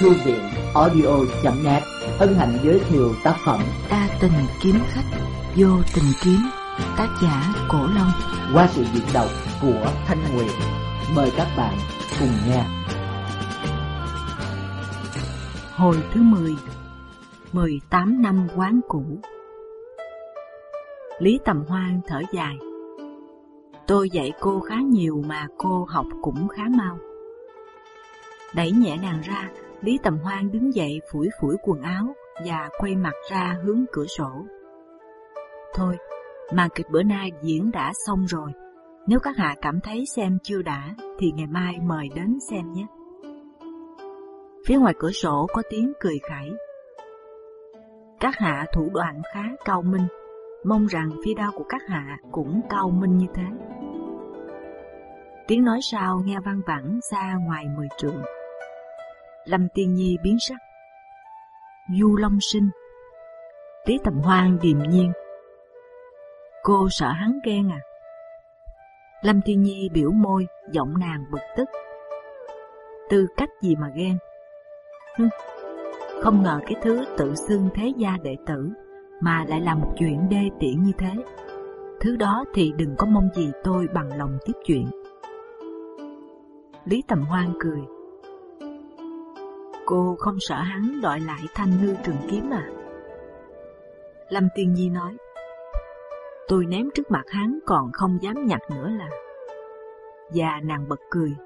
Thư viện audio.net hân hạnh giới thiệu tác phẩm Đa tình kiếm khách, vô tình kiếm, tác giả Cổ Long. qua sự diễn đọc của Thanh Nguyệt. Mời các bạn cùng nghe. Hồi thứ 10 18 năm quán cũ Lý Tầm Hoan thở dài Tôi dạy cô khá nhiều mà cô học cũng khá mau Đẩy nhẹ nàng ra, Lý Tầm Hoan đứng dậy phủi phủi quần áo và quay mặt ra hướng cửa sổ. Thôi, màn kịch bữa nay diễn đã xong rồi. Nếu các hạ cảm thấy xem chưa đã, thì ngày mai mời đến xem nhé. Phía ngoài cửa sổ có tiếng cười khẩy. Các hạ thủ đoạn khá cao minh, mong rằng phi đao của các hạ cũng cao minh như thế. Tiếng nói sau nghe vang vẳng xa ngoài mười trường. Lâm Tiên Nhi biến sắc. Du Long Sinh. Lý Tầm Hoan điềm nhiên. Cô sợ hắn ghen à? Lâm Tiên Nhi biểu môi, giọng nàng bực tức. Tư cách gì mà ghen? Hừ, không ngờ cái thứ tự xưng thế gia đệ tử mà lại là một chuyện đê tiện như thế. Thứ đó thì đừng có mong gì tôi bằng lòng tiếp chuyện. Lý Tầm Hoan cười. Cô không sợ hắn đòi lại thanh ngư trường kiếm à? Lâm Tiên Nhi nói. Tôi ném trước mặt hắn còn không dám nhặt nữa là. Và nàng bật cười.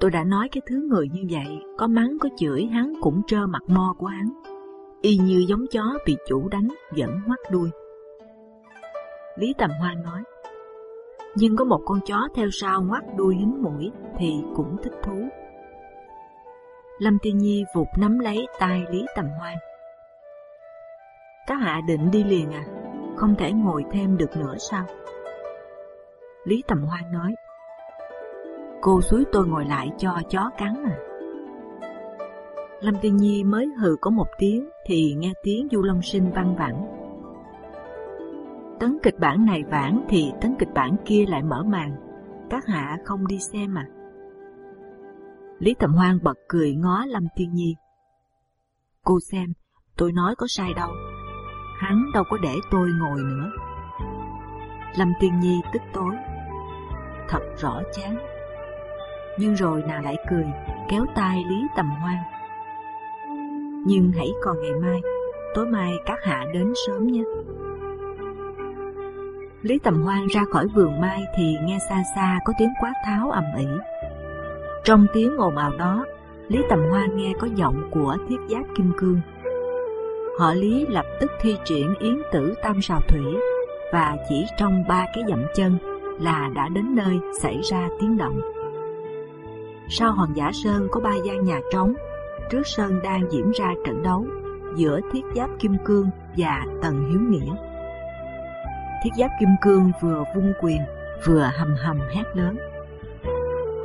Tôi đã nói cái thứ người như vậy, có mắng có chửi hắn cũng trơ mặt mo của hắn. Y như giống chó bị chủ đánh vẫn ngoắt đuôi. Lý Tầm hoa nói. Nhưng có một con chó theo sau ngoắt đuôi hính mũi thì cũng thích thú. Lâm Tiên Nhi vụt nắm lấy tay Lý Tầm Hoan. Các hạ định đi liền à? Không thể ngồi thêm được nữa sao? Lý Tầm Hoan nói. Cô suối tôi ngồi lại cho chó cắn à? Lâm Tiên Nhi mới hừ có một tiếng thì nghe tiếng Du Long Sinh văng vẳng. Tấn kịch bản này vãn thì tấn kịch bản kia lại mở màn. Các hạ không đi xem à? Lý Tầm Hoan bật cười ngó Lâm Thiên Nhi. Cô xem, tôi nói có sai đâu. Hắn đâu có để tôi ngồi nữa. Lâm Thiên Nhi tức tối. Thật rõ chán. Nhưng rồi nàng lại cười, kéo tay Lý Tầm Hoan. Nhưng hãy còn ngày mai, tối mai các hạ đến sớm nhé. Lý Tầm Hoan ra khỏi vườn mai thì nghe xa xa có tiếng quát tháo ầm ĩ. Trong tiếng ồn ào đó, Lý Tầm Hoa nghe có giọng của thiết giáp kim cương. Họ Lý lập tức thi triển yến tử tam sào thủy và chỉ trong ba cái dậm chân là đã đến nơi xảy ra tiếng động. Sau hòn giả sơn có ba gian nhà trống, trước sơn đang diễn ra trận đấu giữa thiết giáp kim cương và tần hiếu nghĩa. Thiết giáp kim cương vừa vung quyền vừa hầm hầm hét lớn.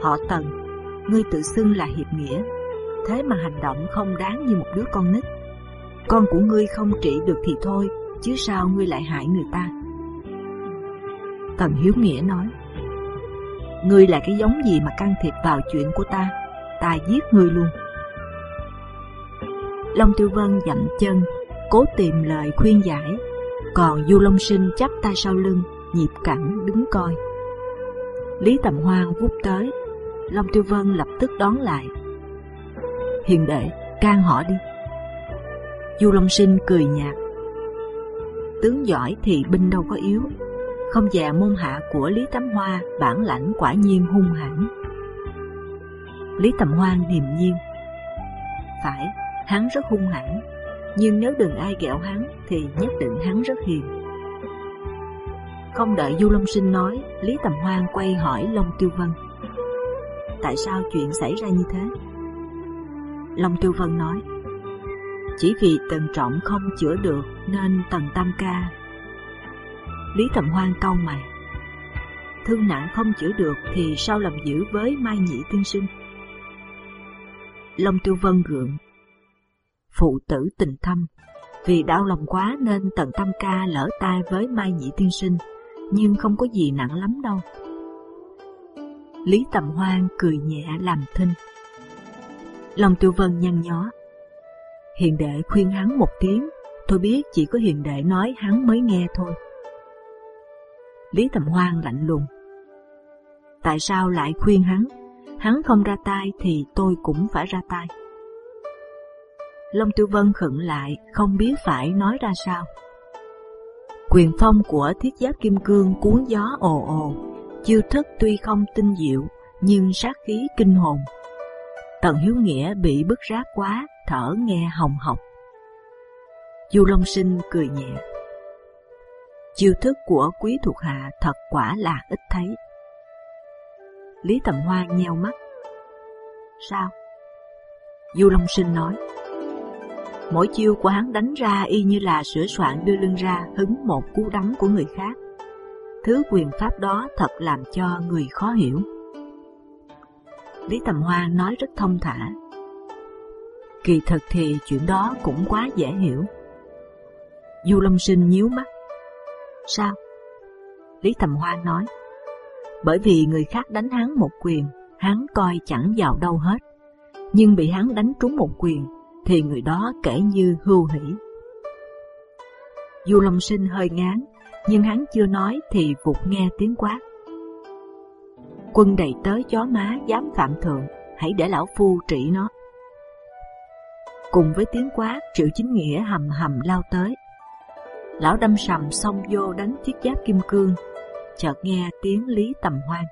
Họ tần ngươi tự xưng là hiệp nghĩa, thế mà hành động không đáng như một đứa con nít. Con của ngươi không trị được thì thôi, chứ sao ngươi lại hại người ta? Tần Hiếu Nghĩa nói, ngươi là cái giống gì mà can thiệp vào chuyện của ta, ta giết ngươi luôn. Long Tiêu Vân dậm chân, cố tìm lời khuyên giải, còn Du Long Sinh chắp tay sau lưng, nhịp cẳng đứng coi. Lý Tầm Hoan vút tới, Long Tiêu Vân lập tức đón lại. Hiền đệ, can họ đi. Du Long Sinh cười nhạt. Tướng giỏi thì binh đâu có yếu, không già môn hạ của Lý Tắm Hoa bản lãnh quả nhiên hung hãn. Lý Tầm Hoan điềm nhiên. Phải, hắn rất hung hãn, nhưng nếu đừng ai ghẹo hắn thì nhất định hắn rất hiền. Không đợi Du Long Sinh nói, Lý Tầm Hoan quay hỏi Long Tiêu Vân tại sao chuyện xảy ra như thế. Long Tiêu Vân nói, chỉ vì Tần Trọng không chữa được nên Tần Tam Ca. Lý Tầm Hoan cau mày, thương nặng không chữa được thì sao làm giữ với Mai Nhị Tiên Sinh? Long Tiêu Vân gượng, phụ tử tình thâm, vì đau lòng quá nên Tần Tam Ca lỡ tay với Mai Nhị Tiên Sinh, nhưng không có gì nặng lắm đâu. Lý Tầm Hoan cười nhẹ làm thinh. Long Tiêu Vân nhăn nhó. Hiền đệ khuyên hắn một tiếng, tôi biết chỉ có hiền đệ nói hắn mới nghe thôi. Lý Tầm Hoan lạnh lùng. Tại sao lại khuyên hắn? Hắn không ra tay thì tôi cũng phải ra tay. Long Tiêu Vân khựng lại, không biết phải nói ra sao. Quyền phong của thiết giáp kim cương cuốn gió ồ ồ, chiêu thức tuy không tinh diệu nhưng sát khí kinh hồn. Tần Hiếu Nghĩa bị bức rác quá, thở nghe hồng hộc. Du Long Sinh cười nhẹ. Chiêu thức của quý thuộc hạ thật quả là ít thấy. Lý Tầm Hoa nheo mắt. Sao? Du Long Sinh nói. Mỗi chiêu của hắn đánh ra y như là sửa soạn đưa lưng ra hứng một cú đấm của người khác. Thứ quyền pháp đó thật làm cho người khó hiểu. Lý Tầm Hoa nói rất thông thả. Kỳ thực thì chuyện đó cũng quá dễ hiểu. Du Long Sinh nhíu mắt. Sao? Lý Tầm Hoa nói. Bởi vì người khác đánh hắn một quyền, hắn coi chẳng vào đâu hết. Nhưng bị hắn đánh trúng một quyền, thì người đó kể như hưu hỉ. Du Long Sinh hơi ngán, nhưng hắn chưa nói thì vụt nghe tiếng quát. Quân đầy tới chó má dám phạm thượng, hãy để lão phu trị nó. Cùng với tiếng quát, Triệu Chính Nghĩa hầm hầm lao tới. Lão đâm sầm xông vô đánh chiếc giáp kim cương, chợt nghe tiếng Lý Tầm Hoan.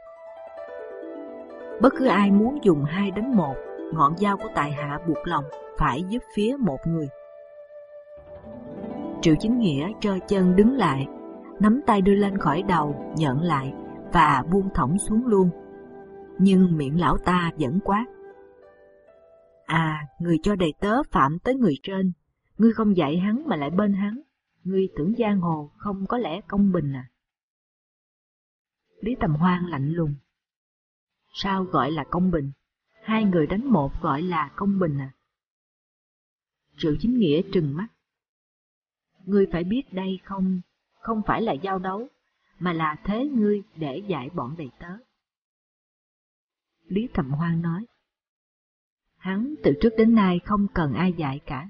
Bất cứ ai muốn dùng hai đánh một, ngọn dao của tài hạ buộc lòng phải giúp phía một người. Triệu Chính Nghĩa trơ chân đứng lại, nắm tay đưa lên khỏi đầu, nhận lại và buông thõng xuống luôn. Nhưng miệng lão ta vẫn quát. À, người cho đầy tớ phạm tới người trên, ngươi không dạy hắn mà lại bên hắn, ngươi tưởng giang hồ không có lẽ công bình à? Lý Tầm Hoan lạnh lùng. Sao gọi là công bình? Hai người đánh một gọi là công bình à? Triệu Chính Nghĩa trừng mắt. Ngươi phải biết đây không, không phải là giao đấu, mà là thế ngươi để dạy bọn đầy tớ. Lý Thầm Hoan nói, hắn từ trước đến nay không cần ai dạy cả,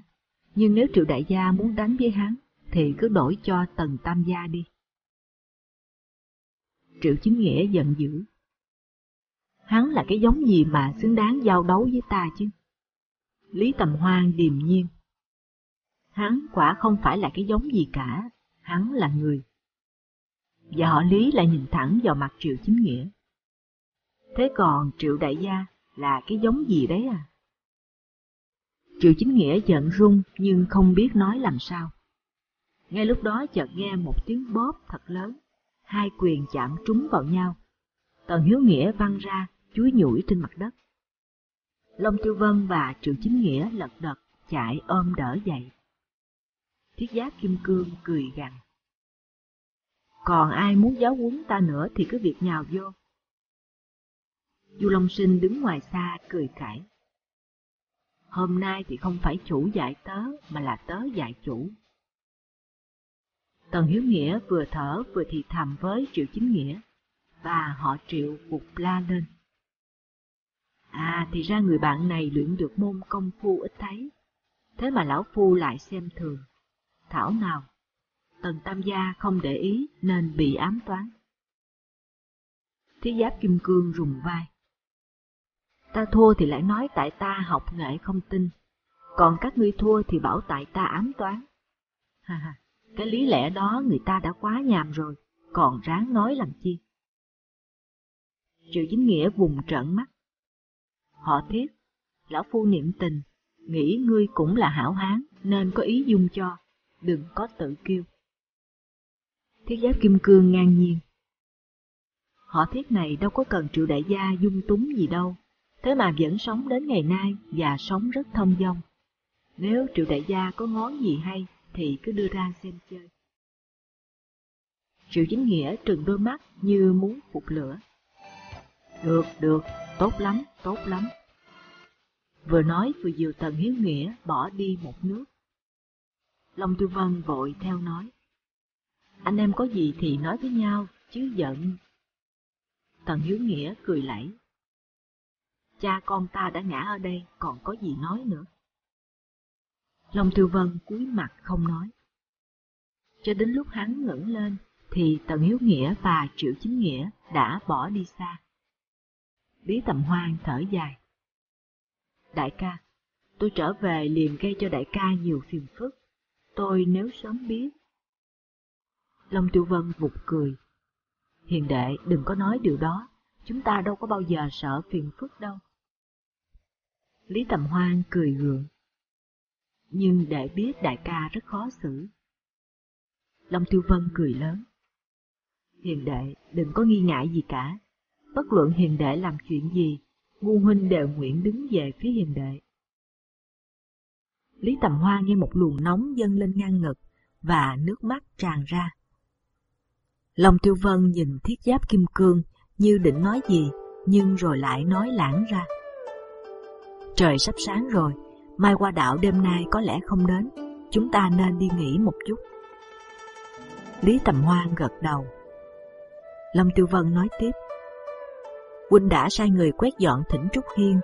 nhưng nếu triệu đại gia muốn đánh với hắn, thì cứ đổi cho tần tam gia đi. Triệu Chính Nghĩa giận dữ. Hắn là cái giống gì mà xứng đáng giao đấu với ta chứ? Lý Tầm Hoan điềm nhiên. Hắn quả không phải là cái giống gì cả, hắn là người. Và họ Lý lại nhìn thẳng vào mặt Triệu Chính Nghĩa. Thế còn Triệu Đại Gia là cái giống gì đấy à? Triệu Chính Nghĩa giận run nhưng không biết nói làm sao. Ngay lúc đó chợt nghe một tiếng bóp thật lớn, hai quyền chạm trúng vào nhau. Tần Hiếu Nghĩa văng ra, chuối nhủi trên mặt đất. Long Tiêu Vân và Triệu Chính Nghĩa lật đật chạy ôm đỡ dậy. Thiết giáp kim cương cười gằn. Còn ai muốn giáo huấn ta nữa thì cứ việc nhào vô. Du Long Sinh đứng ngoài xa cười cãi. Hôm nay thì không phải chủ dạy tớ mà là tớ dạy chủ. Tần Hiếu Nghĩa vừa thở vừa thì thầm với Triệu Chính Nghĩa, và họ Triệu phục la lên. À thì ra người bạn này luyện được môn công phu ít thấy, thế mà lão phu lại xem thường. Thảo nào, Tần Tam Gia không để ý nên bị ám toán. Thiết giáp kim cương rùng vai. Ta thua thì lại nói tại ta học nghệ không tin, còn các ngươi thua thì bảo tại ta ám toán. Ha ha, cái lý lẽ đó người ta đã quá nhàm rồi, còn ráng nói làm chi. Triệu Chính Nghĩa vùng trợn mắt. Họ thiết, lão phu niệm tình, nghĩ ngươi cũng là hảo hán nên có ý dung cho, đừng có tự kiêu. Thiết giáp kim cương ngang nhiên. Họ thiết này đâu có cần triệu đại gia dung túng gì đâu, thế mà vẫn sống đến ngày nay và sống rất thông dong. Nếu triệu đại gia có ngón gì hay thì cứ đưa ra xem chơi. Triệu chính nghĩa trừng đôi mắt như muốn phục lửa. Được, được, tốt lắm, tốt lắm. Vừa nói vừa dìu Tần Hiếu Nghĩa bỏ đi một nước. Long Tư Vân vội theo nói. Anh em có gì thì nói với nhau, chứ giận. Tần Hiếu Nghĩa cười lẫy. cha con ta đã ngã ở đây, còn có gì nói nữa. Long Tư Vân cúi mặt không nói. Cho đến lúc hắn ngẩng lên, thì Tần Hiếu Nghĩa và Triệu Chính Nghĩa đã bỏ đi xa. Lý Tầm Hoan thở dài. Đại ca, tôi trở về liền gây cho đại ca nhiều phiền phức. Tôi nếu sớm biết. Long Tiêu Vân vụt cười. Hiền đệ đừng có nói điều đó, chúng ta đâu có bao giờ sợ phiền phức đâu. Lý Tầm Hoan cười gượng. Nhưng đệ biết đại ca rất khó xử. Long Tiêu Vân cười lớn. Hiền đệ đừng có nghi ngại gì cả. Bất luận hiền đệ làm chuyện gì, ngu huynh đều nguyện đứng về phía hiền đệ. Lý Tầm Hoa nghe một luồng nóng dâng lên ngang ngực và nước mắt tràn ra. Long Tiêu Vân nhìn thiết giáp kim cương như định nói gì, nhưng rồi lại nói lãng ra. Trời sắp sáng rồi, mai qua đảo đêm nay có lẽ không đến, chúng ta nên đi nghỉ một chút. Lý Tầm Hoan gật đầu. Lâm Tiêu Vân nói tiếp. Huynh đã sai người quét dọn thỉnh Trúc Hiên,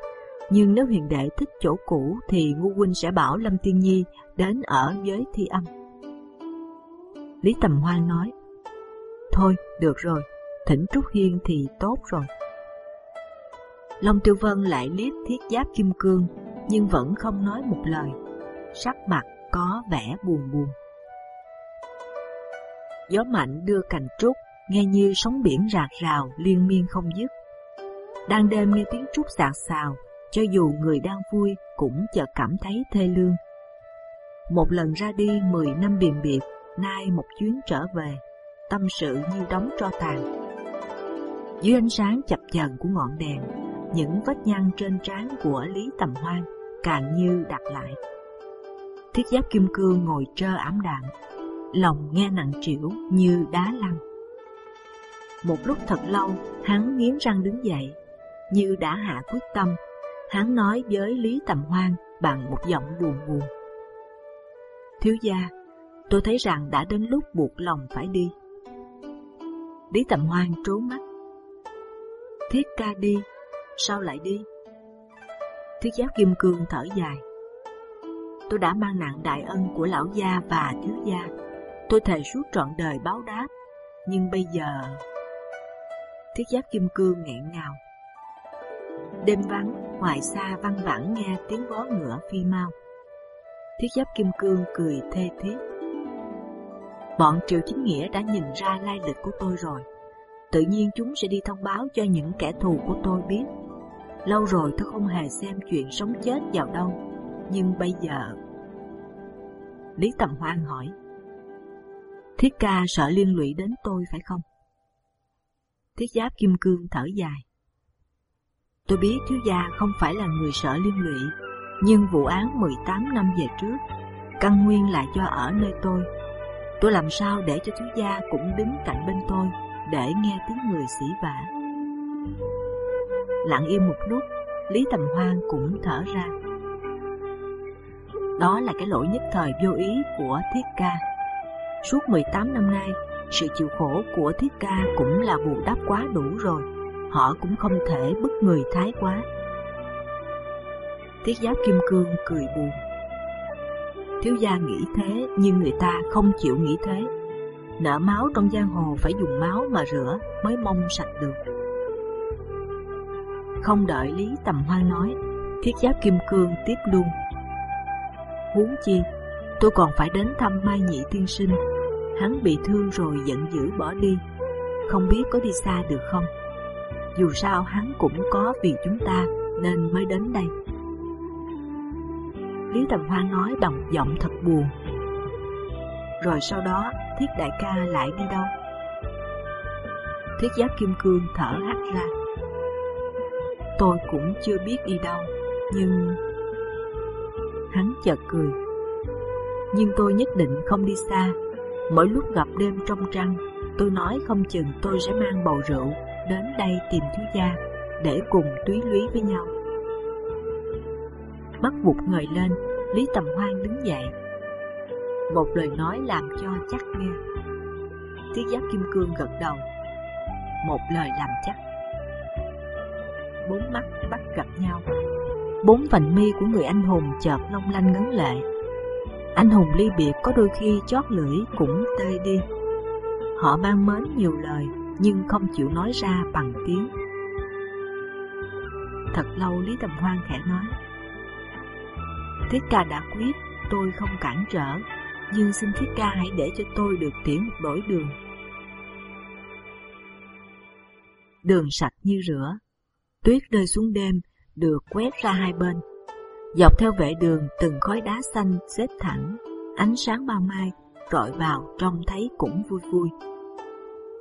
nhưng nếu huyền đệ thích chỗ cũ thì ngu huynh sẽ bảo Lâm Tiên Nhi đến ở với thi âm. Lý Tầm Hoan nói, Thôi, được rồi, thỉnh Trúc Hiên thì tốt rồi. Long Tiêu Vân lại liếc thiết giáp kim cương, nhưng vẫn không nói một lời, sắc mặt có vẻ buồn buồn. Gió mạnh đưa cành trúc, nghe như sóng biển rạc rào liên miên không dứt. Đang đêm nghe tiếng trúc sạc xào, cho dù người đang vui cũng chợt cảm thấy thê lương. Một lần ra đi mười năm biền biệt, nay một chuyến trở về, tâm sự như đóng tro tàn. Dưới ánh sáng chập chờn của ngọn đèn, những vết nhăn trên trán của Lý Tầm Hoan càng như đặt lại. Thiết giáp kim cương ngồi trơ ảm đạm, lòng nghe nặng trĩu như đá lăn. Một lúc thật lâu, hắn nghiến răng đứng dậy, như đã hạ quyết tâm. Hắn nói với Lý Tầm Hoan bằng một giọng buồn buồn. Thiếu gia, tôi thấy rằng đã đến lúc buộc lòng phải đi. Lý Tầm Hoan trố mắt. Thiết ca đi, sao lại đi? Thiết giáp kim cương thở dài. Tôi đã mang nặng đại ân của lão gia và thiếu gia. Tôi thề suốt trọn đời báo đáp. Nhưng bây giờ... Thiết giáp kim cương nghẹn ngào. Đêm vắng, ngoài xa văng vẳng nghe tiếng vó ngựa phi mau. Thiết giáp kim cương cười thê thiết. Bọn Triệu Chính Nghĩa đã nhìn ra lai lịch của tôi rồi. Tự nhiên chúng sẽ đi thông báo cho những kẻ thù của tôi biết. Lâu rồi tôi không hề xem chuyện sống chết vào đâu, nhưng bây giờ... Lý Tầm Hoan hỏi. Thiết ca sợ liên lụy đến tôi phải không? Thiết giáp kim cương thở dài. Tôi biết thiếu gia không phải là người sợ liên lụy, nhưng vụ án 18 năm về trước, căn nguyên là do ở nơi tôi Tôi làm sao để cho thiếu gia cũng đứng cạnh bên tôi để nghe tiếng người xỉ vả. Lặng im một lúc, Lý Tầm Hoan cũng thở ra. Đó là cái lỗi nhất thời vô ý của Thiết Ca. Suốt 18 năm nay, sự chịu khổ của Thiết Ca cũng là bù đắp quá đủ rồi. Họ cũng không thể bức người thái quá. Thiết Giáp Kim Cương cười buồn. Thiếu gia nghĩ thế, nhưng người ta không chịu nghĩ thế. Nợ máu trong giang hồ phải dùng máu mà rửa mới mong sạch được. Không đợi Lý Tầm Hoan nói, thiết giáp kim cương tiếp luôn. Huống chi, tôi còn phải đến thăm Mai Nhị Tiên Sinh. Hắn bị thương rồi giận dữ bỏ đi, không biết có đi xa được không. Dù sao hắn cũng có vì chúng ta nên mới đến đây. Lý Tầm Hoa nói bằng giọng thật buồn. Rồi sau đó, Thiết Đại ca lại đi đâu? Thiết Giáp Kim Cương thở hắt ra. Tôi cũng chưa biết đi đâu, nhưng... Hắn chợt cười. Nhưng tôi nhất định không đi xa. Mỗi lúc gặp đêm trong trăng, tôi nói không chừng tôi sẽ mang bầu rượu đến đây tìm thiếu gia để cùng túy lúy với nhau mắt vụt ngời lên, Lý Tầm Hoan đứng dậy. Một lời nói làm cho chắc nghe. Thứ giáp kim cương gật đầu. Một lời làm chắc. bốn mắt bắt gặp nhau. Bốn vành mi của người anh hùng chợt long lanh ngấn lệ. Anh hùng ly biệt có đôi khi chót lưỡi cũng tê đi. Họ ban mến nhiều lời nhưng không chịu nói ra bằng tiếng. Thật lâu Lý Tầm Hoan khẽ nói Thiết ca đã quyết, tôi không cản trở, Nhưng xin Thiết ca hãy để cho tôi được tiễn một đổi đường. Đường sạch như rửa, Tuyết rơi xuống đêm, được quét ra hai bên. Dọc theo vệ đường, từng khói đá xanh xếp thẳng, Ánh sáng bao mai rọi vào trông thấy cũng vui vui.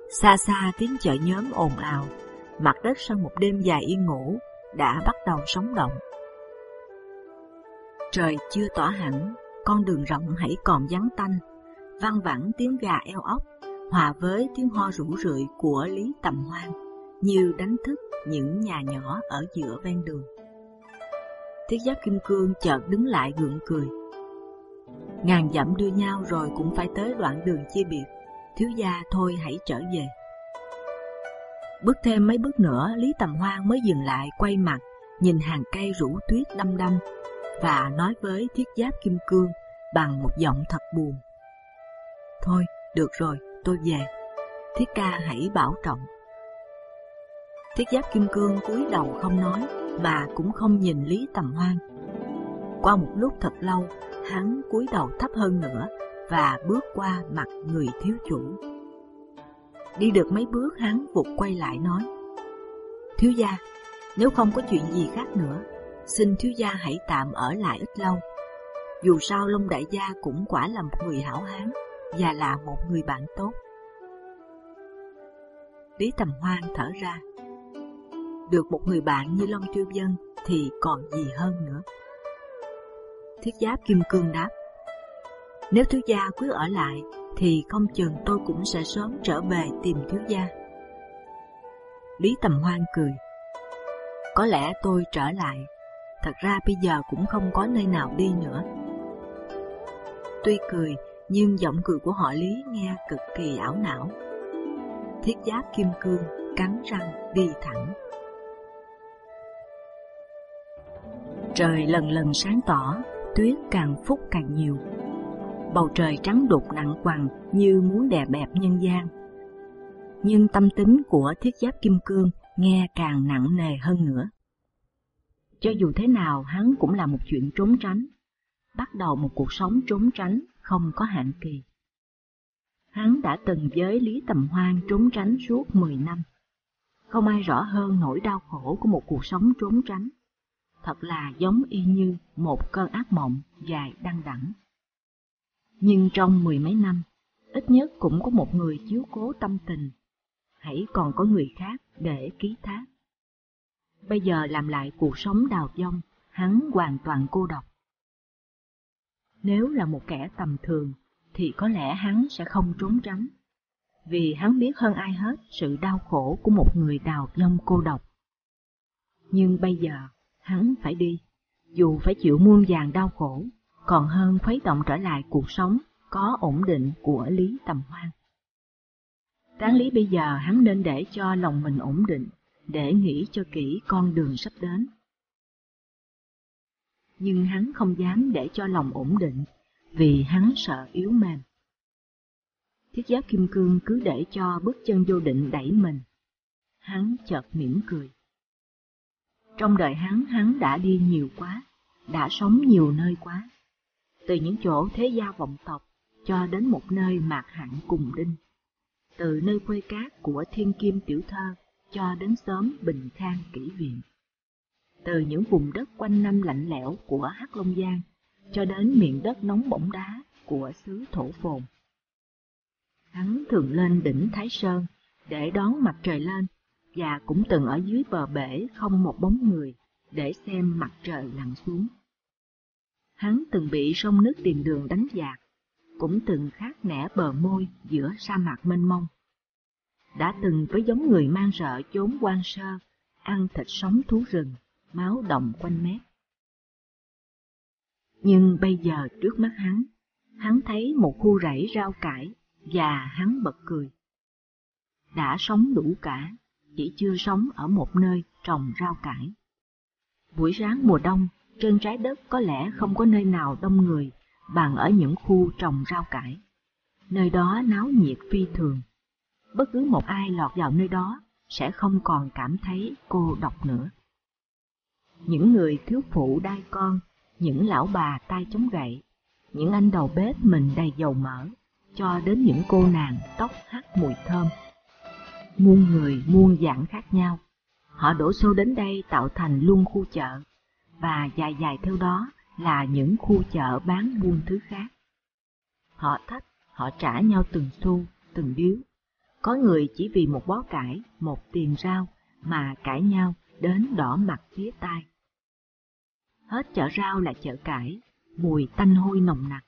Xa xa tiếng chợ nhóm ồn ào Mặt đất sau một đêm dài yên ngủ đã bắt đầu sống động. Trời chưa tỏ hẳn, con đường rộng hãy còn vắng tanh, vang vẳng tiếng gà eo ốc, hòa với tiếng ho rủ rượi của Lý Tầm Hoan, như đánh thức những nhà nhỏ ở giữa ven đường. Thiết giáp kim cương chợt đứng lại gượng cười. Ngàn dặm đưa nhau rồi cũng phải tới đoạn đường chia biệt, thiếu gia thôi hãy trở về. Bước thêm mấy bước nữa, Lý Tầm Hoan mới dừng lại quay mặt, nhìn hàng cây rủ tuyết đâm đâm và nói với thiết giáp kim cương bằng một giọng thật buồn. Thôi, được rồi, tôi về. Thiết ca hãy bảo trọng. Thiết giáp kim cương cúi đầu không nói, mà cũng không nhìn Lý Tầm Hoan. Qua một lúc thật lâu, hắn cúi đầu thấp hơn nữa và bước qua mặt người thiếu chủ. Đi được mấy bước hắn vụt quay lại nói Thiếu gia, nếu không có chuyện gì khác nữa Xin thiếu gia hãy tạm ở lại ít lâu. Dù sao Long Đại Gia cũng quả là một người hảo hán Và là một người bạn tốt. Lý Tầm Hoan thở ra Được một người bạn như Long Tiêu Dân Thì còn gì hơn nữa. Thiết giáp Kim Cương đáp nếu thiếu gia quyết ở lại thì không chừng tôi cũng sẽ sớm trở về tìm thiếu gia. Lý Tầm Hoan cười. Có lẽ tôi trở lại, thật ra bây giờ cũng không có nơi nào đi nữa. Tuy cười, nhưng giọng cười của họ Lý nghe cực kỳ ảo não. Thiết giáp kim cương cắn răng đi thẳng. Trời lần lần sáng tỏ, tuyết càng phút càng nhiều bầu trời trắng đục nặng quằn như muốn đè bẹp nhân gian. Nhưng tâm tính của thiết giáp kim cương nghe càng nặng nề hơn nữa. Cho dù thế nào hắn cũng là một chuyện trốn tránh, bắt đầu một cuộc sống trốn tránh không có hạn kỳ. Hắn đã từng với Lý Tầm Hoan trốn tránh suốt 10 năm. Không ai rõ hơn nỗi đau khổ của một cuộc sống trốn tránh. Thật là giống y như một cơn ác mộng dài đăng đẳng. Nhưng trong mười mấy năm, ít nhất cũng có một người chiếu cố tâm tình, hãy còn có người khác để ký thác. Bây giờ làm lại cuộc sống đào vong, hắn hoàn toàn cô độc. Nếu là một kẻ tầm thường, thì có lẽ hắn sẽ không trốn tránh, vì hắn biết hơn ai hết sự đau khổ của một người đào vong cô độc. Nhưng bây giờ, hắn phải đi, dù phải chịu muôn vàng đau khổ, còn hơn khuấy động trở lại cuộc sống có ổn định của Lý Tầm Hoan. Đáng lý bây giờ hắn nên để cho lòng mình ổn định, để nghĩ cho kỹ con đường sắp đến. Nhưng hắn không dám để cho lòng ổn định, vì hắn sợ yếu mềm. Thiết giáp kim cương cứ để cho bước chân vô định đẩy mình. Hắn chợt mỉm cười. Trong đời hắn, hắn đã đi nhiều quá, đã sống nhiều nơi quá từ những chỗ thế gia vọng tộc cho đến một nơi mạc hẳn cùng đinh, từ nơi quê cát của thiên kim tiểu thơ cho đến xóm bình khang kỷ viện, từ những vùng đất quanh năm lạnh lẽo của Hắc Long Giang cho đến miền đất nóng bỏng đá của xứ thổ phồn. Hắn thường lên đỉnh Thái Sơn để đón mặt trời lên và cũng từng ở dưới bờ bể không một bóng người để xem mặt trời lặn xuống. Hắn từng bị sông nước tiền đường đánh dạt, cũng từng khát nẻ bờ môi giữa sa mạc mênh mông. Đã từng với giống người mang sợ chốn quan sơ, ăn thịt sống thú rừng, máu đồng quanh mép. Nhưng bây giờ trước mắt hắn, hắn thấy một khu rẫy rau cải và hắn bật cười. Đã sống đủ cả, chỉ chưa sống ở một nơi trồng rau cải. Buổi sáng mùa đông, trên trái đất có lẽ không có nơi nào đông người bằng ở những khu trồng rau cải. Nơi đó náo nhiệt phi thường. Bất cứ một ai lọt vào nơi đó sẽ không còn cảm thấy cô độc nữa. Những người thiếu phụ đai con, những lão bà tay chống gậy, những anh đầu bếp mình đầy dầu mỡ, cho đến những cô nàng tóc hắt mùi thơm. Muôn người muôn dạng khác nhau, họ đổ xô đến đây tạo thành luôn khu chợ, và dài dài theo đó là những khu chợ bán buôn thứ khác. Họ thách, họ trả nhau từng xu, từng điếu. Có người chỉ vì một bó cải, một tiền rau mà cãi nhau đến đỏ mặt phía tai. Hết chợ rau là chợ cải, mùi tanh hôi nồng nặc.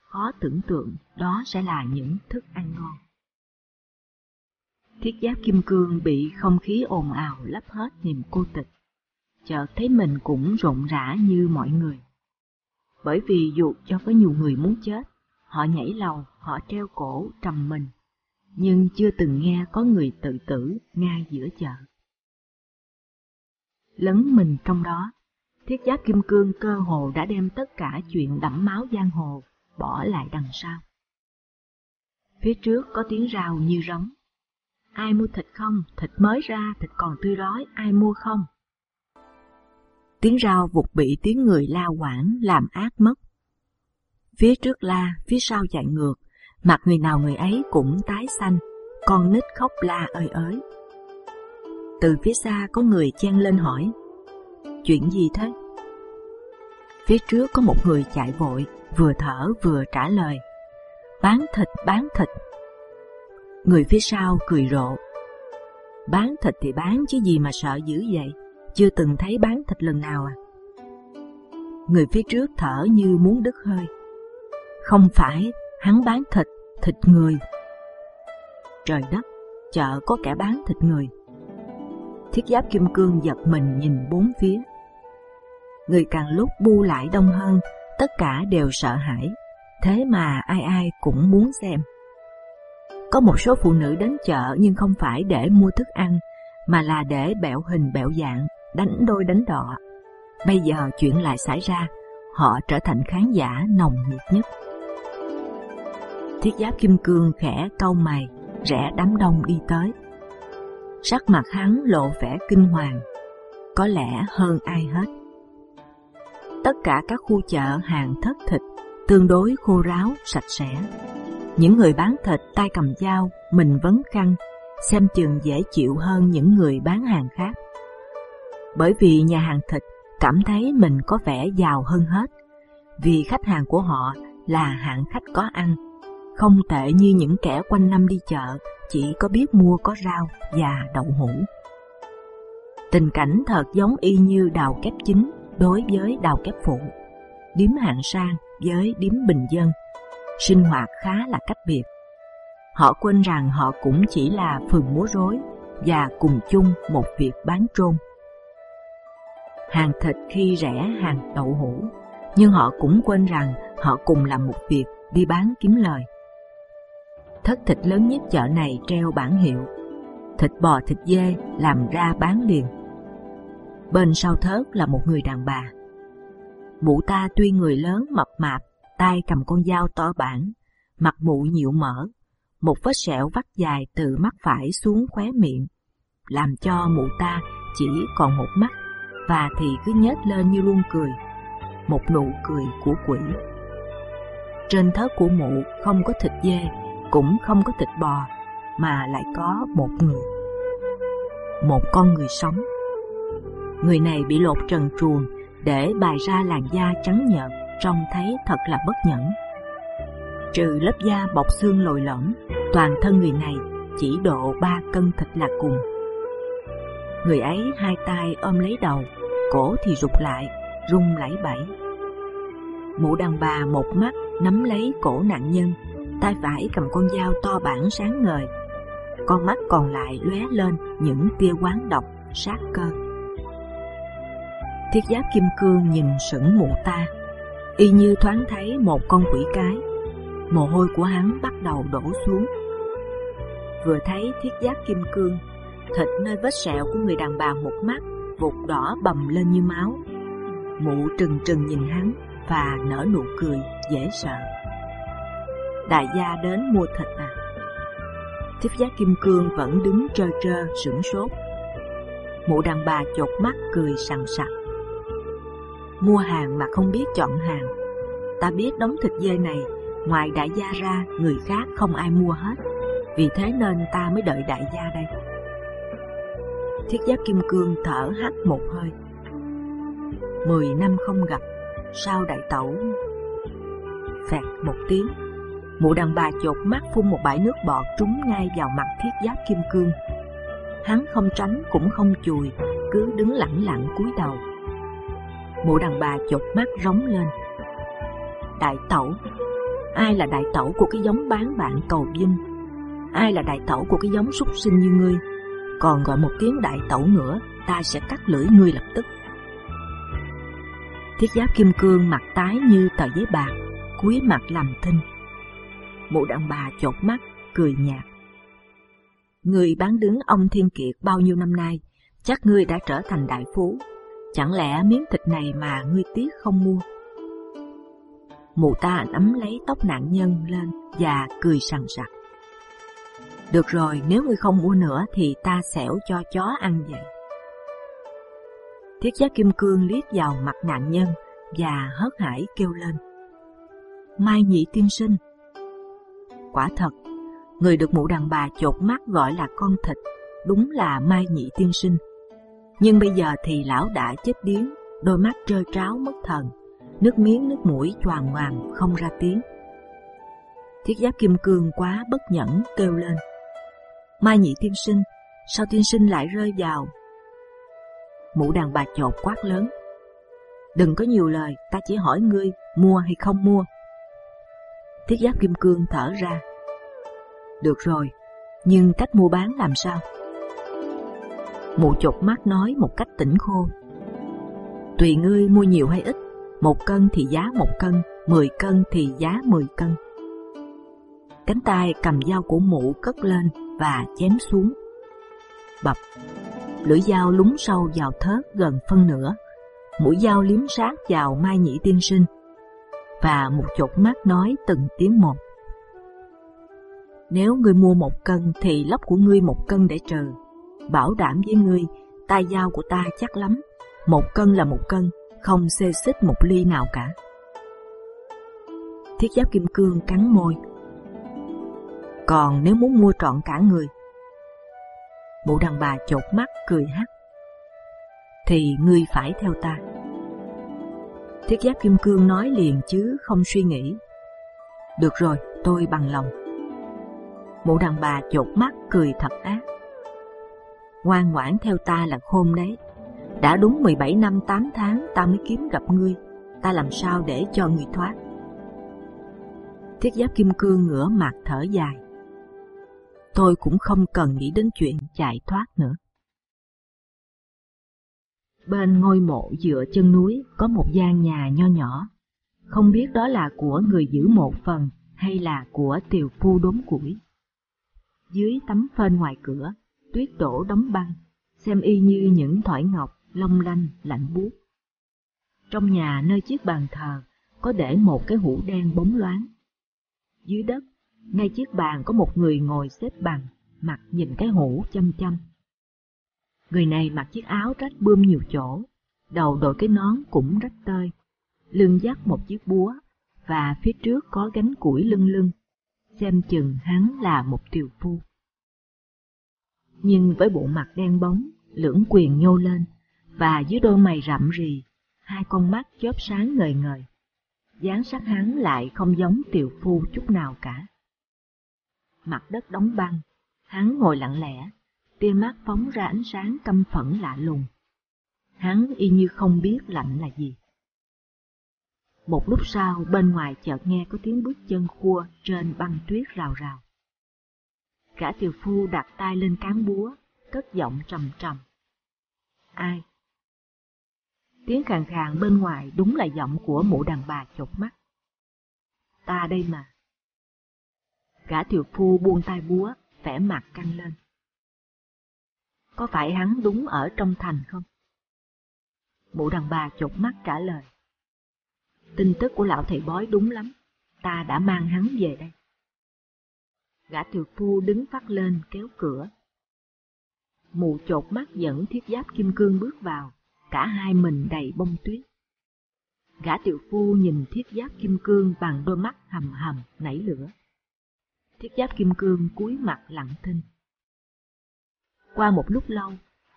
Khó tưởng tượng đó sẽ là những thức ăn ngon. Thiết giáp kim cương bị không khí ồn ào lấp hết niềm cô tịch. Chợt thấy mình cũng rộn rã như mọi người. Bởi vì dù cho có nhiều người muốn chết, họ nhảy lầu, họ treo cổ, trầm mình, nhưng chưa từng nghe có người tự tử ngay giữa chợ. Lấn mình trong đó, thiết giáp kim cương cơ hồ đã đem tất cả chuyện đẫm máu giang hồ bỏ lại đằng sau. Phía trước có tiếng rào như rống. Ai mua thịt không? Thịt mới ra, thịt còn tươi rói, ai mua không? Tiếng rao vụt bị tiếng người la quảng làm ác mất. Phía trước la, phía sau chạy ngược, mặt người nào người ấy cũng tái xanh, con nít khóc la ơi ới. Từ phía xa có người chen lên hỏi, chuyện gì thế? Phía trước có một người chạy vội, vừa thở vừa trả lời, bán thịt, bán thịt. Người phía sau cười rộ, bán thịt thì bán chứ gì mà sợ dữ vậy, chưa từng thấy bán thịt lần nào à? Người phía trước thở như muốn đứt hơi. Không phải, hắn bán thịt, thịt người. Trời đất, chợ có kẻ bán thịt người. Thiết giáp kim cương giật mình nhìn bốn phía. Người càng lúc bu lại đông hơn, tất cả đều sợ hãi. Thế mà ai ai cũng muốn xem. Có một số phụ nữ đến chợ nhưng không phải để mua thức ăn, mà là để bẹo hình bẹo dạng, đánh đôi đánh đọ. Bây giờ chuyện lại xảy ra, họ trở thành khán giả nồng nhiệt nhất. Thiết giáp kim cương khẽ cau mày, rẽ đám đông đi tới. Sắc mặt hắn lộ vẻ kinh hoàng, có lẽ hơn ai hết. Tất cả các khu chợ hàng thất thịt tương đối khô ráo, sạch sẽ. Những người bán thịt tay cầm dao, mình vấn khăn, xem chừng dễ chịu hơn những người bán hàng khác. Bởi vì nhà hàng thịt cảm thấy mình có vẻ giàu hơn hết, vì khách hàng của họ là hạng khách có ăn, không tệ như những kẻ quanh năm đi chợ chỉ có biết mua có rau và đậu hũ. Tình cảnh thật giống y như đào kép chính đối với đào kép phụ, điếm hạng sang với điếm bình dân, sinh hoạt khá là cách biệt. Họ quên rằng họ cũng chỉ là phường múa rối và cùng chung một việc bán trôn. Hàng thịt khi rẻ hàng đậu hũ, nhưng họ cũng quên rằng họ cùng làm một việc đi bán kiếm lời. Thất thịt lớn nhất chợ này treo bản hiệu thịt bò thịt dê làm ra bán liền. Bên sau thớt là một người đàn bà. Mụ ta tuy người lớn mập mạp, tay cầm con dao to bản, mặt mụ nhịu mỡ, một vết sẹo vắt dài từ mắt phải xuống khóe miệng, làm cho mụ ta chỉ còn một mắt và thì cứ nhếch lên như luôn cười, một nụ cười của quỷ. Trên thớt của mụ không có thịt dê, cũng không có thịt bò, mà lại có một người, một con người sống. Người này bị lột trần truồng để bày ra làn da trắng nhợt, trông thấy thật là bất nhẫn. Trừ lớp da bọc xương lồi lõm, toàn thân người này chỉ độ ba cân thịt là cùng. Người ấy hai tay ôm lấy đầu, cổ thì rụt lại, rung lẩy bẩy. Mụ đàn bà một mắt nắm lấy cổ nạn nhân, tay phải cầm con dao to bản sáng ngời, con mắt còn lại lóe lên những tia quán độc sát cơ. Thiết giáp kim cương nhìn sững mụ ta, y như thoáng thấy một con quỷ cái. Mồ hôi của hắn bắt đầu đổ xuống. Vừa thấy thiết giáp kim cương, Thịt nơi vết sẹo của người đàn bà một mắt vụt đỏ bầm lên như máu. Mụ trừng trừng nhìn hắn và nở nụ cười dễ sợ. Đại gia đến mua thịt à? Thiếp giá kim cương vẫn đứng trơ trơ sững sốt. Mụ đàn bà chột mắt cười sằng sặc. Mua hàng mà không biết chọn hàng. Ta biết đống thịt dê này, ngoài đại gia ra, người khác không ai mua hết. Vì thế nên ta mới đợi đại gia đây. Thiết giáp kim cương thở hắt một hơi. Mười năm không gặp, sao đại tẩu? Phẹt một tiếng, mụ đàn bà chột mắt phun một bãi nước bọt trúng ngay vào mặt thiết giáp kim cương. Hắn không tránh cũng không chùi, cứ đứng lẳng lặng cúi đầu. Mụ đàn bà chột mắt rống lên. Đại tẩu, ai là đại tẩu của cái giống bán bạn cầu vinh? Ai là đại tẩu của cái giống súc sinh như ngươi? Còn gọi một tiếng đại tẩu nữa, ta sẽ cắt lưỡi ngươi lập tức. Thiết giáp kim cương mặt tái như tờ giấy bạc, cúi mặt làm thinh. Mụ đàn bà chột mắt, cười nhạt. Người bán đứng ông Thiên Kiệt bao nhiêu năm nay, chắc ngươi đã trở thành đại phú. Chẳng lẽ miếng thịt này mà ngươi tiếc không mua? Mụ ta nắm lấy tóc nạn nhân lên và cười sằng sặc. Được rồi, nếu ngươi không mua nữa thì ta xẻo cho chó ăn vậy. Thiết giá kim cương liếc vào mặt nạn nhân và hớt hải kêu lên. Mai nhị tiên sinh. Quả thật, người được mụ đàn bà chột mắt gọi là con thịt, đúng là Mai nhị tiên sinh. Nhưng bây giờ thì lão đã chết điếng, đôi mắt trơ tráo mất thần, nước miếng nước mũi choàng ngoàng không ra tiếng. Thiết giáp kim cương quá bất nhẫn kêu lên. Mai nhị tiên sinh, sao tiên sinh lại rơi vào? Mụ đàn bà chột quát lớn. Đừng có nhiều lời, ta chỉ hỏi ngươi mua hay không mua. Thiết giáp kim cương thở ra. Được rồi, nhưng cách mua bán làm sao? Mụ chột mắt nói một cách tỉnh khô. Tùy ngươi mua nhiều hay ít, một cân thì giá một cân, mười cân thì giá mười cân. Cánh tay cầm dao của mụ cất lên và chém xuống. Bập, lưỡi dao lúng sâu vào thớt gần phân nửa, mũi dao liếm sát vào mai nhĩ tiên sinh, và một chột mắt nói từng tiếng một. Nếu ngươi mua một cân thì lóc của ngươi một cân để trừ. Bảo đảm với ngươi, tay dao của ta chắc lắm. Một cân là một cân, không xê xích một ly nào cả. Thiết giáp kim cương cắn môi, còn nếu muốn mua trọn cả người, bộ đàn bà chột mắt cười hắt, thì ngươi phải theo ta. Thiết giáp kim cương nói liền chứ không suy nghĩ. Được rồi, tôi bằng lòng. Bộ đàn bà chột mắt cười thật ác. Ngoan ngoãn theo ta là khôn đấy. Đã đúng 17 năm 8 tháng ta mới kiếm gặp ngươi. Ta làm sao để cho ngươi thoát? Thiết giáp kim cương ngửa mặt thở dài tôi cũng không cần nghĩ đến chuyện chạy thoát nữa. Bên ngôi mộ dựa chân núi có một gian nhà nho nhỏ, không biết đó là của người giữ mộ phần hay là của tiều phu đốn củi. Dưới tấm phên ngoài cửa, tuyết đổ đóng băng, xem y như những thỏi ngọc long lanh lạnh buốt. Trong nhà nơi chiếc bàn thờ có để một cái hũ đen bóng loáng. Dưới đất ngay chiếc bàn có một người ngồi xếp bằng, mặt nhìn cái hũ chăm chăm. Người này mặc chiếc áo rách bươm nhiều chỗ, đầu đội cái nón cũng rách tơi, lưng dắt một chiếc búa, và phía trước có gánh củi lưng lưng, xem chừng hắn là một tiều phu. Nhưng với bộ mặt đen bóng, lưỡng quyền nhô lên, và dưới đôi mày rậm rì, hai con mắt chớp sáng ngời ngời, dáng sắc hắn lại không giống tiều phu chút nào cả mặt đất đóng băng. Hắn ngồi lặng lẽ, tia mắt phóng ra ánh sáng căm phẫn lạ lùng. Hắn y như không biết lạnh là gì. Một lúc sau, bên ngoài chợt nghe có tiếng bước chân khua trên băng tuyết rào rào. Cả tiều phu đặt tay lên cán búa, cất giọng trầm trầm. Ai? Tiếng khàn khàn bên ngoài đúng là giọng của mụ đàn bà chột mắt. Ta đây mà. Gã tiểu phu buông tay búa, vẻ mặt căng lên. có phải hắn đúng ở trong thành không? Mụ đàn bà chột mắt trả lời. Tin tức của lão thầy bói đúng lắm, ta đã mang hắn về đây. Gã thiều phu đứng phát lên kéo cửa. Mụ chột mắt dẫn thiết giáp kim cương bước vào, cả hai mình đầy bông tuyết. Gã tiểu phu nhìn thiết giáp kim cương bằng đôi mắt hầm hầm nảy lửa. Thiết giáp kim cương cúi mặt lặng thinh. Qua một lúc lâu,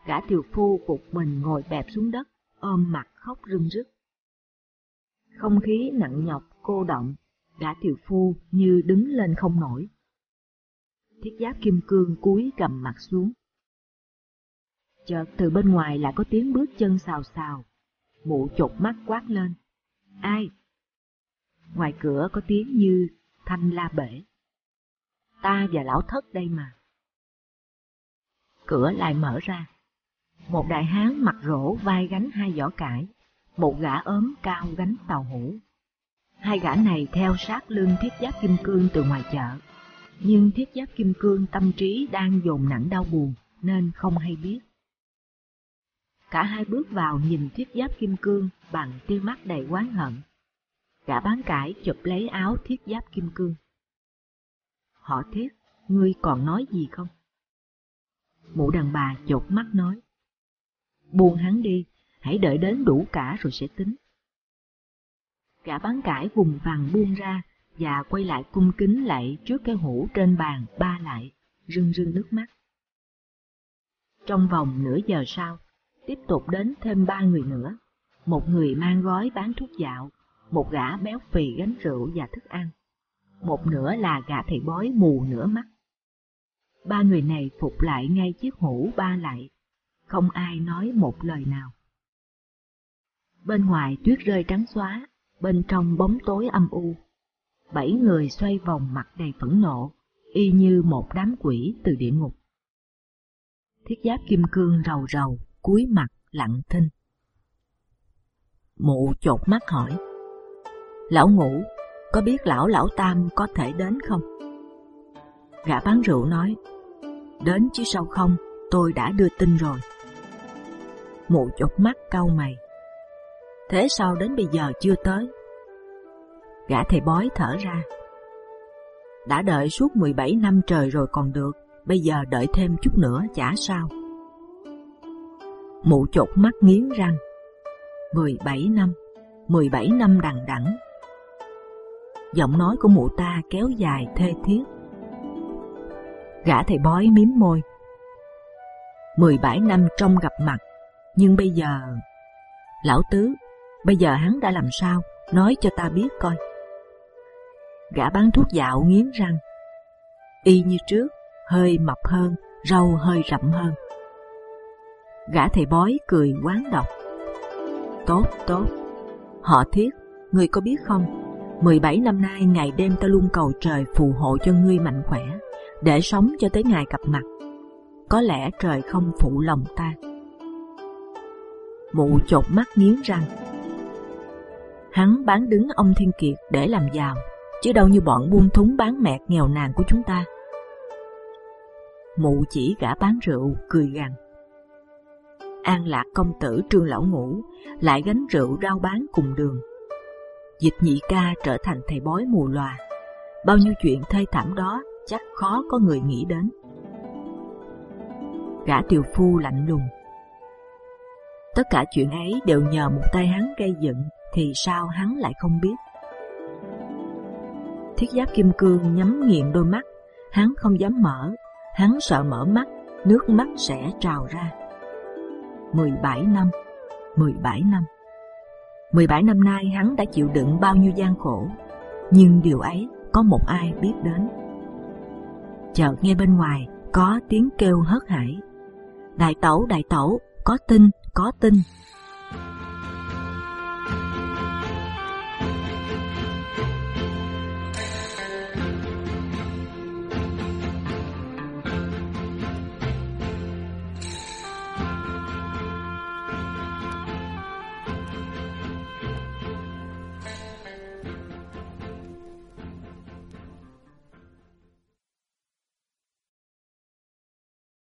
gã tiều phu phục mình ngồi bẹp xuống đất, ôm mặt khóc rưng rức. Không khí nặng nhọc, cô động, gã tiều phu như đứng lên không nổi. Thiết giáp kim cương cúi cầm mặt xuống. Chợt từ bên ngoài lại có tiếng bước chân xào xào, mụ chột mắt quát lên. Ai? Ngoài cửa có tiếng như thanh la bể. Ta và lão thất đây mà. Cửa lại mở ra. Một đại hán mặt rỗ vai gánh hai giỏ cải, một gã ốm cao gánh tàu hũ. Hai gã này theo sát lưng thiết giáp kim cương từ ngoài chợ, nhưng thiết giáp kim cương tâm trí đang dồn nặng đau buồn nên không hay biết. Cả hai bước vào nhìn thiết giáp kim cương bằng tia mắt đầy oán hận. Gã bán cải chụp lấy áo thiết giáp kim cương. Họ thế, ngươi còn nói gì không? Mụ đàn bà chột mắt nói. Buông hắn đi, hãy đợi đến đủ cả rồi sẽ tính. Gã bán cải vùng vàng buông ra và quay lại cung kính lại trước cái hũ trên bàn ba lại, rưng rưng nước mắt. Trong vòng nửa giờ sau, tiếp tục đến thêm ba người nữa. Một người mang gói bán thuốc dạo, một gã béo phì gánh rượu và thức ăn. Một nửa là gã thầy bói mù nửa mắt. Ba người này phục lại ngay chiếc hũ ba lại, không ai nói một lời nào. Bên ngoài tuyết rơi trắng xóa, bên trong bóng tối âm u. Bảy người xoay vòng mặt đầy phẫn nộ, y như một đám quỷ từ địa ngục. Thiết giáp kim cương rầu rầu, cúi mặt lặng thinh. Mụ chột mắt hỏi, Lão ngủ, có biết lão lão tam có thể đến không? Gã bán rượu nói, đến chứ sao không, tôi đã đưa tin rồi. Mụ chột mắt cau mày, thế sao đến bây giờ chưa tới? Gã thầy bói thở ra, đã đợi suốt 17 năm trời rồi còn được, bây giờ đợi thêm chút nữa chả sao. Mụ chột mắt nghiến răng. 17 năm, 17 năm đằng đẵng. Giọng nói của mụ ta kéo dài thê thiết. Gã thầy bói miếm môi. 17 năm trong gặp mặt, nhưng bây giờ... Lão Tứ, bây giờ hắn đã làm sao? Nói cho ta biết coi. Gã bán thuốc dạo nghiến răng. Y như trước, hơi mập hơn, râu hơi rậm hơn. Gã thầy bói cười quán độc. Tốt, tốt. Họ thiết, người có biết không? 17 năm nay ngày đêm ta luôn cầu trời phù hộ cho ngươi mạnh khỏe, để sống cho tới ngày gặp mặt. Có lẽ trời không phụ lòng ta. Mụ chột mắt nghiến răng. Hắn bán đứng ông Thiên Kiệt để làm giàu, chứ đâu như bọn buôn thúng bán mẹt nghèo nàn của chúng ta. Mụ chỉ gã bán rượu, cười gằn. An lạc công tử trương lão ngũ lại gánh rượu rau bán cùng đường. Dịch nhị ca trở thành thầy bói mù loà. Bao nhiêu chuyện thê thảm đó chắc khó có người nghĩ đến. Gã tiều phu lạnh lùng. Tất cả chuyện ấy đều nhờ một tay hắn gây dựng, thì sao hắn lại không biết? Thiết giáp kim cương nhắm nghiền đôi mắt, hắn không dám mở, hắn sợ mở mắt, nước mắt sẽ trào ra. 17 năm, 17 năm. 17 năm nay hắn đã chịu đựng bao nhiêu gian khổ, nhưng điều ấy có một ai biết đến. Chợt nghe bên ngoài có tiếng kêu hớt hải. Đại tẩu, đại tẩu, có tin, có tin,